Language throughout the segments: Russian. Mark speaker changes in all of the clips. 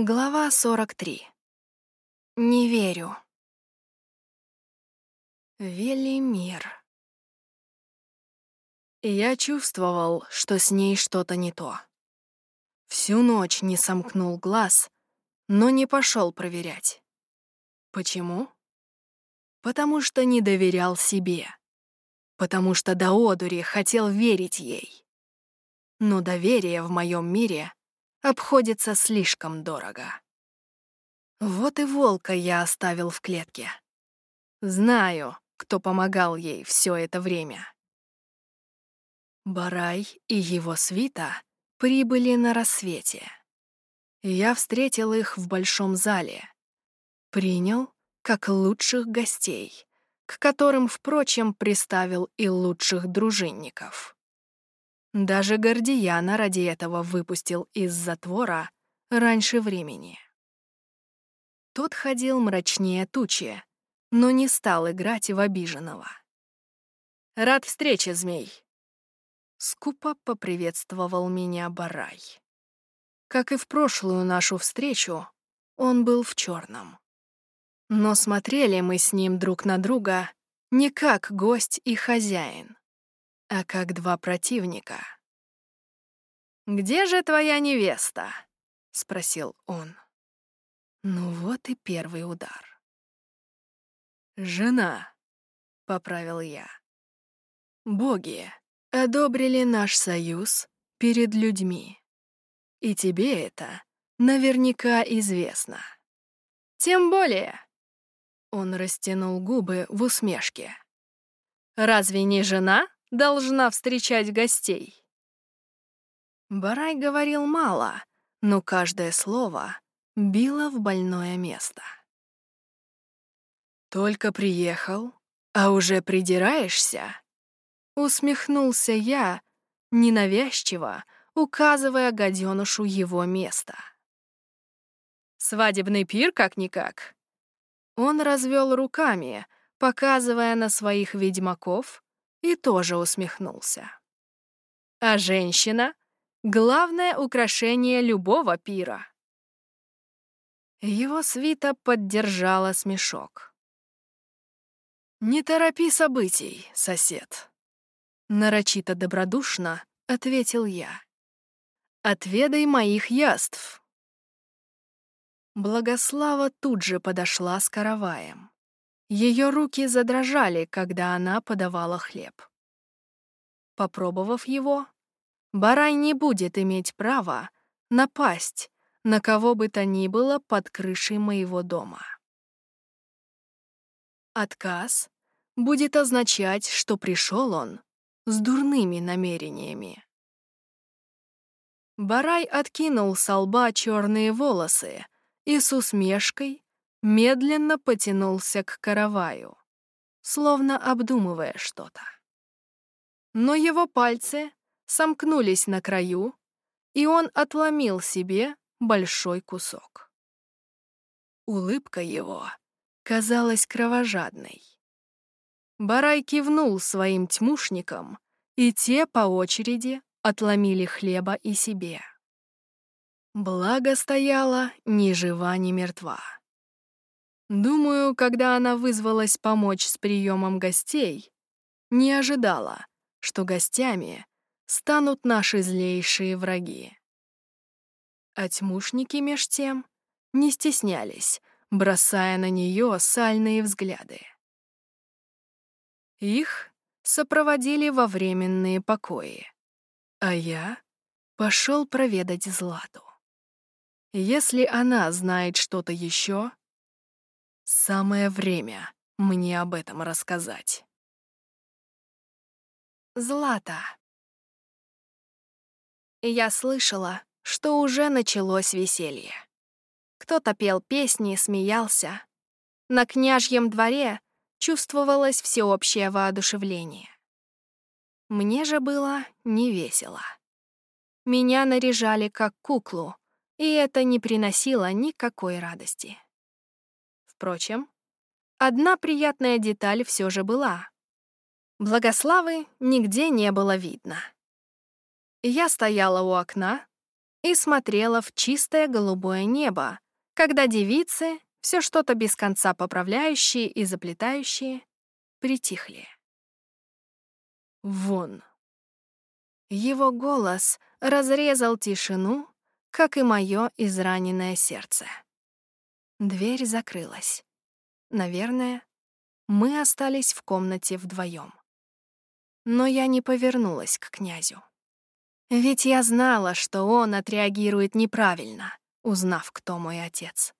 Speaker 1: Глава 43. Не верю. Велимир. Я чувствовал, что с ней что-то не то. Всю ночь не сомкнул глаз, но не пошел проверять. Почему? Потому что не доверял себе. Потому что до одури хотел верить ей. Но доверие в моем мире обходится слишком дорого. Вот и волка я оставил в клетке. Знаю, кто помогал ей все это время. Барай и его свита прибыли на рассвете. Я встретил их в большом зале. Принял как лучших гостей, к которым, впрочем, приставил и лучших дружинников. Даже Гордияна ради этого выпустил из затвора раньше времени. Тот ходил мрачнее тучи, но не стал играть в обиженного. «Рад встрече, змей!» Скупо поприветствовал меня Барай. Как и в прошлую нашу встречу, он был в черном. Но смотрели мы с ним друг на друга не как гость и хозяин, а как два противника. «Где же твоя невеста?» — спросил он. Ну вот и первый удар. «Жена», — поправил я. «Боги одобрили наш союз перед людьми. И тебе это наверняка известно. Тем более...» Он растянул губы в усмешке. «Разве не жена должна встречать гостей?» Барай говорил мало, но каждое слово било в больное место. «Только приехал, а уже придираешься?» Усмехнулся я, ненавязчиво, указывая гаденушу его место. «Свадебный пир как-никак?» Он развел руками, показывая на своих ведьмаков, и тоже усмехнулся. «А женщина — главное украшение любого пира». Его свита поддержала смешок. «Не торопи событий, сосед», — нарочито добродушно ответил я. «Отведай моих яств». Благослава тут же подошла с караваем. Ее руки задрожали, когда она подавала хлеб. Попробовав его, Барай не будет иметь права напасть на кого бы то ни было под крышей моего дома. Отказ будет означать, что пришел он с дурными намерениями. Барай откинул с лба черные волосы и с усмешкой медленно потянулся к караваю, словно обдумывая что-то. Но его пальцы сомкнулись на краю, и он отломил себе большой кусок. Улыбка его казалась кровожадной. Барай кивнул своим тьмушникам, и те по очереди отломили хлеба и себе. Благо стояла ни жива, ни мертва. Думаю, когда она вызвалась помочь с приемом гостей, не ожидала, что гостями станут наши злейшие враги. А тьмушники меж тем не стеснялись, бросая на нее сальные взгляды. Их сопроводили во временные покои, а я пошел проведать Злату. Если она знает что-то еще, Самое время мне об этом рассказать. Злата. Я слышала, что уже началось веселье. Кто-то пел песни, смеялся. На княжьем дворе чувствовалось всеобщее воодушевление. Мне же было не весело. Меня наряжали как куклу, и это не приносило никакой радости. Впрочем, одна приятная деталь все же была. Благославы нигде не было видно. Я стояла у окна, и смотрела в чистое голубое небо, когда девицы, все что-то без конца поправляющие и заплетающие, притихли. «Вон!» Его голос разрезал тишину, как и мое израненное сердце. Дверь закрылась. Наверное, мы остались в комнате вдвоем. Но я не повернулась к князю. Ведь я знала, что он отреагирует неправильно, узнав, кто мой отец.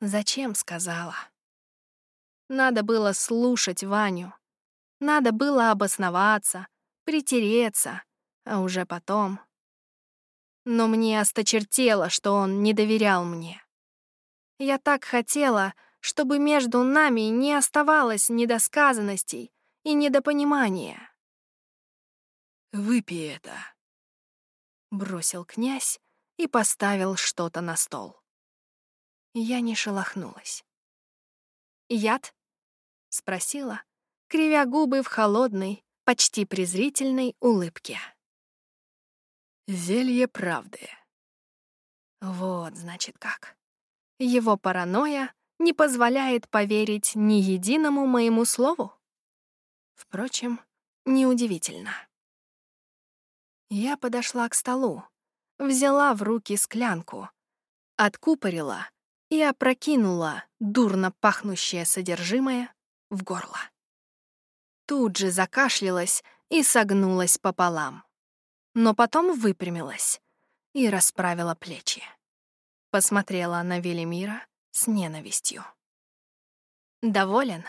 Speaker 1: Зачем сказала? Надо было слушать Ваню. Надо было обосноваться, притереться, а уже потом... Но мне осточертело, что он не доверял мне. Я так хотела, чтобы между нами не оставалось недосказанностей и недопонимания.
Speaker 2: «Выпей это», — бросил князь и поставил что-то на стол.
Speaker 1: Я не шелохнулась. «Яд?» — спросила, кривя губы в холодной, почти презрительной улыбке.
Speaker 2: «Зелье правды».
Speaker 1: Вот, значит, как. Его паранойя не позволяет поверить ни единому моему слову? Впрочем, неудивительно. Я подошла к столу, взяла в руки склянку, откупорила и опрокинула дурно пахнущее содержимое в горло. Тут же закашлялась и согнулась пополам. Но потом выпрямилась и расправила плечи. Посмотрела на Велимира с ненавистью. «Доволен?»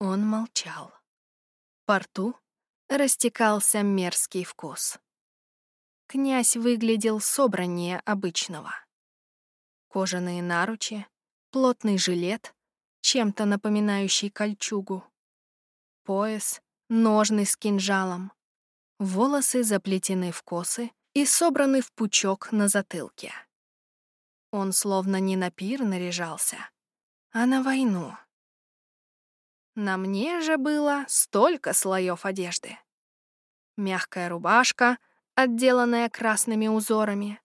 Speaker 1: Он молчал. По рту растекался мерзкий вкус. Князь выглядел собраннее обычного. Кожаные наручи, плотный жилет, чем-то напоминающий кольчугу, пояс, ножны с кинжалом, волосы заплетены в косы и собраны в пучок на затылке. Он словно не на пир наряжался, а на войну. На мне же было столько слоев одежды. Мягкая рубашка, отделанная красными узорами,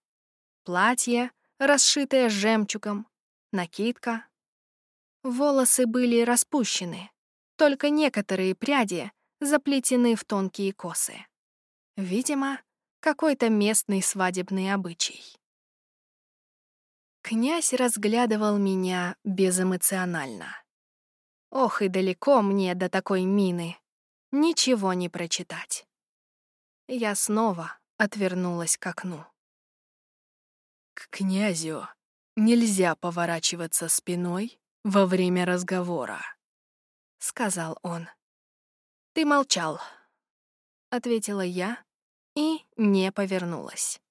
Speaker 1: платье, расшитое жемчугом, накидка. Волосы были распущены, только некоторые пряди заплетены в тонкие косы. Видимо, какой-то местный свадебный обычай. Князь разглядывал меня безэмоционально. Ох, и далеко мне до такой мины. Ничего не прочитать. Я снова отвернулась к окну.
Speaker 2: К князю нельзя поворачиваться спиной во время разговора, — сказал он.
Speaker 1: «Ты молчал», — ответила я и не повернулась.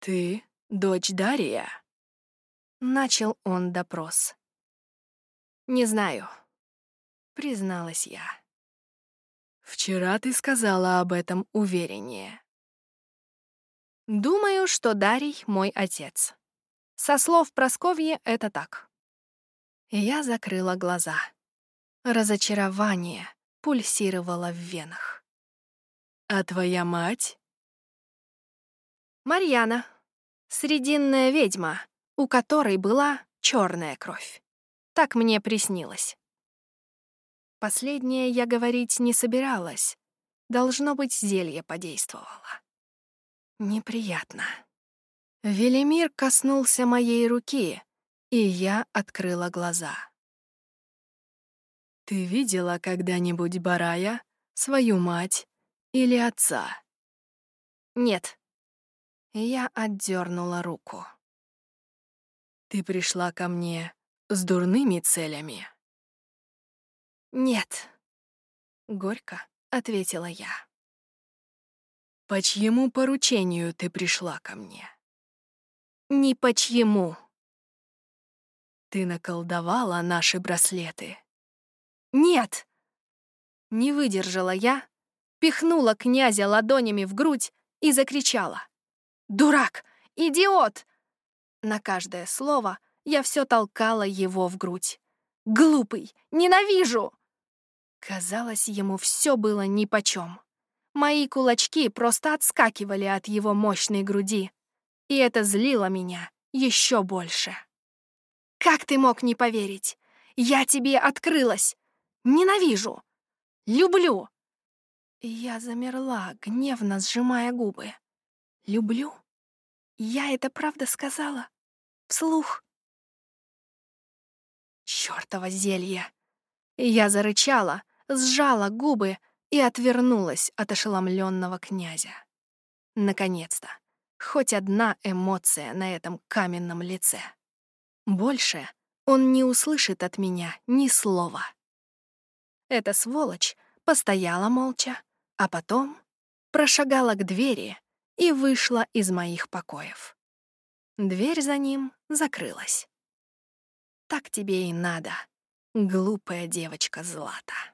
Speaker 2: «Ты «Дочь Дария?»
Speaker 1: Начал он допрос. «Не знаю», — призналась я.
Speaker 2: «Вчера ты сказала об этом увереннее».
Speaker 1: «Думаю, что Дарий — мой отец. Со слов Просковьи это так». Я закрыла глаза. Разочарование пульсировало в венах.
Speaker 2: «А твоя мать?»
Speaker 1: «Марьяна», Срединная ведьма, у которой была черная кровь. Так мне приснилось. Последнее я говорить не собиралась. Должно быть, зелье подействовало. Неприятно. Велимир коснулся моей руки, и я открыла глаза.
Speaker 2: «Ты видела когда-нибудь Барая, свою мать или отца?»
Speaker 1: «Нет», я отдернула руку.
Speaker 2: «Ты пришла ко мне с дурными целями?»
Speaker 1: «Нет», — горько ответила я.
Speaker 2: «По чьему поручению ты пришла ко мне?»
Speaker 1: «Ни по чьему».
Speaker 2: «Ты наколдовала наши браслеты?»
Speaker 1: «Нет!» Не выдержала я, пихнула князя ладонями в грудь и закричала. «Дурак! Идиот!» На каждое слово я все толкала его в грудь. «Глупый! Ненавижу!» Казалось, ему все было нипочем. Мои кулачки просто отскакивали от его мощной груди, и это злило меня еще больше. «Как ты мог не поверить? Я тебе открылась! Ненавижу! Люблю!» Я замерла, гневно сжимая губы. «Люблю? Я это правда сказала? Вслух?» Чёртово зелье! Я зарычала, сжала губы и отвернулась от ошеломленного князя. Наконец-то, хоть одна эмоция на этом каменном лице. Больше он не услышит от меня ни слова. Эта сволочь постояла молча, а потом прошагала к двери и вышла из моих покоев. Дверь за ним закрылась. Так тебе и надо, глупая девочка Злата.